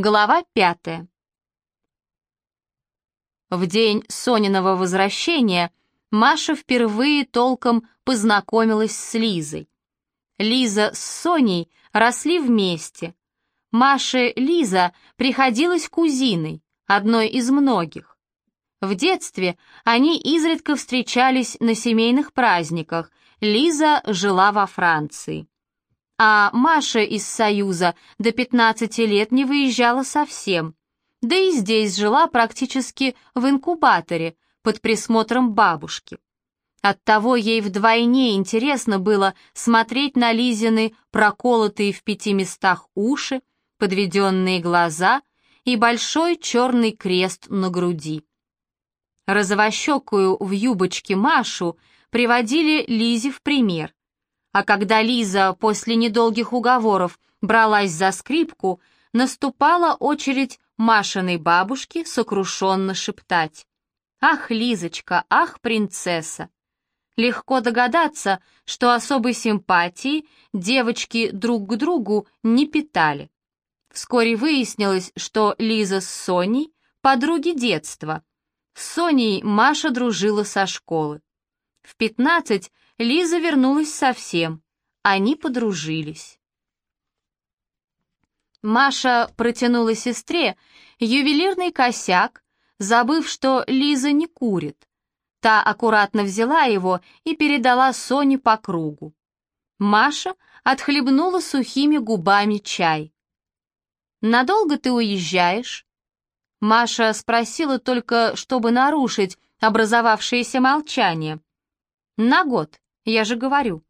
Глава пятая. В день Сониного возвращения Маша впервые толком познакомилась с Лизой. Лиза с Соней росли вместе. Маше Лиза приходилась кузиной, одной из многих. В детстве они изредка встречались на семейных праздниках, Лиза жила во Франции а Маша из Союза до 15 лет не выезжала совсем. Да и здесь жила практически в инкубаторе, под присмотром бабушки. Оттого ей вдвойне интересно было смотреть на Лизины проколотые в пяти местах уши, подведенные глаза и большой черный крест на груди. Розовощекую в юбочке Машу приводили Лизе в пример. А когда Лиза после недолгих уговоров бралась за скрипку, наступала очередь Машиной бабушки сокрушенно шептать. «Ах, Лизочка, ах, принцесса!» Легко догадаться, что особой симпатии девочки друг к другу не питали. Вскоре выяснилось, что Лиза с Соней — подруги детства. С Соней Маша дружила со школы. В пятнадцать Лиза вернулась совсем. Они подружились. Маша протянула сестре ювелирный косяк, забыв, что Лиза не курит. Та аккуратно взяла его и передала Соне по кругу. Маша отхлебнула сухими губами чай. «Надолго ты уезжаешь?» Маша спросила только, чтобы нарушить образовавшееся молчание. «На год», я же говорю.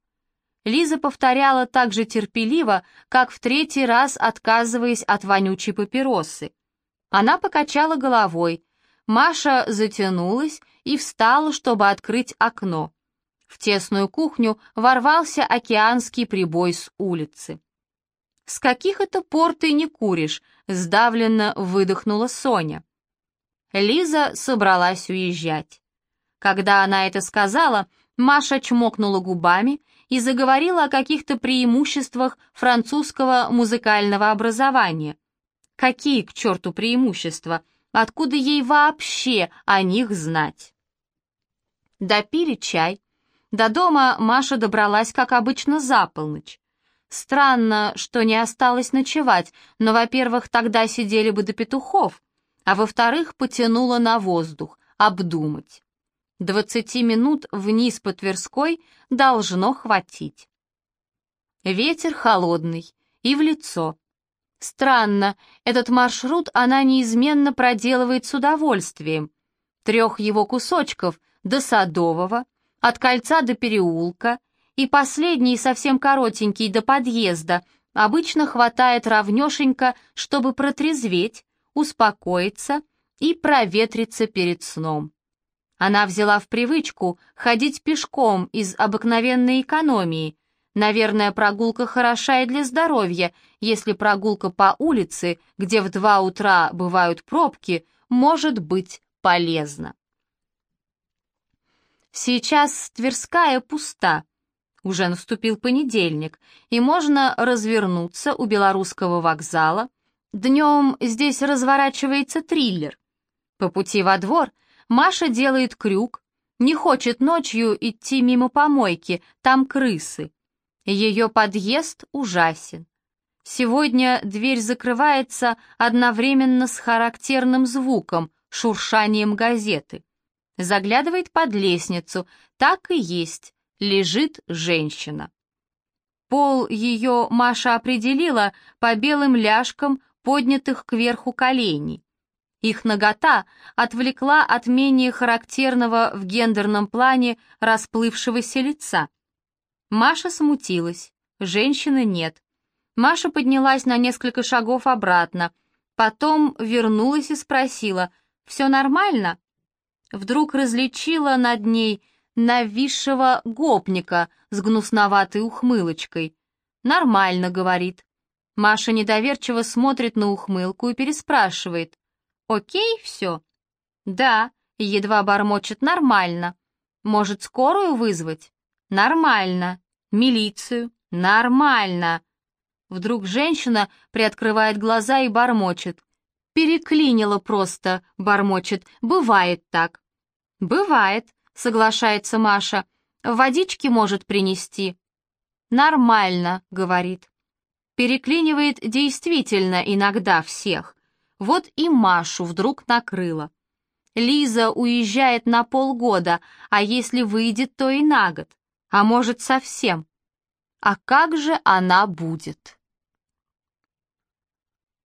Лиза повторяла так же терпеливо, как в третий раз отказываясь от вонючей папиросы. Она покачала головой. Маша затянулась и встала, чтобы открыть окно. В тесную кухню ворвался океанский прибой с улицы. «С каких это пор ты не куришь?» — сдавленно выдохнула Соня. Лиза собралась уезжать. Когда она это сказала, Маша чмокнула губами и заговорила о каких-то преимуществах французского музыкального образования. Какие к черту преимущества? Откуда ей вообще о них знать? Допили чай. До дома Маша добралась, как обычно, за полночь. Странно, что не осталось ночевать, но, во-первых, тогда сидели бы до петухов, а во-вторых, потянула на воздух, обдумать. Двадцати минут вниз по Тверской должно хватить. Ветер холодный и в лицо. Странно, этот маршрут она неизменно проделывает с удовольствием. Трех его кусочков до Садового, от кольца до переулка и последний совсем коротенький до подъезда обычно хватает равнешенько, чтобы протрезветь, успокоиться и проветриться перед сном. Она взяла в привычку ходить пешком из обыкновенной экономии. Наверное, прогулка хороша и для здоровья, если прогулка по улице, где в два утра бывают пробки, может быть полезна. Сейчас Тверская пуста. Уже наступил понедельник, и можно развернуться у Белорусского вокзала. Днем здесь разворачивается триллер. По пути во двор – Маша делает крюк, не хочет ночью идти мимо помойки, там крысы. Ее подъезд ужасен. Сегодня дверь закрывается одновременно с характерным звуком, шуршанием газеты. Заглядывает под лестницу, так и есть, лежит женщина. Пол ее Маша определила по белым ляжкам, поднятых кверху коленей. Их нагота отвлекла от менее характерного в гендерном плане расплывшегося лица. Маша смутилась, женщины нет. Маша поднялась на несколько шагов обратно, потом вернулась и спросила, «Все нормально?» Вдруг различила над ней нависшего гопника с гнусноватой ухмылочкой. «Нормально», — говорит. Маша недоверчиво смотрит на ухмылку и переспрашивает. Окей все? Да, едва бормочет нормально. Может, скорую вызвать? Нормально. Милицию? Нормально. Вдруг женщина приоткрывает глаза и бормочет. «Переклинило просто», — бормочет. «Бывает так». «Бывает», — соглашается Маша. «Водички может принести». «Нормально», — говорит. Переклинивает действительно иногда всех. Вот и Машу вдруг накрыло. Лиза уезжает на полгода, а если выйдет, то и на год. А может, совсем. А как же она будет?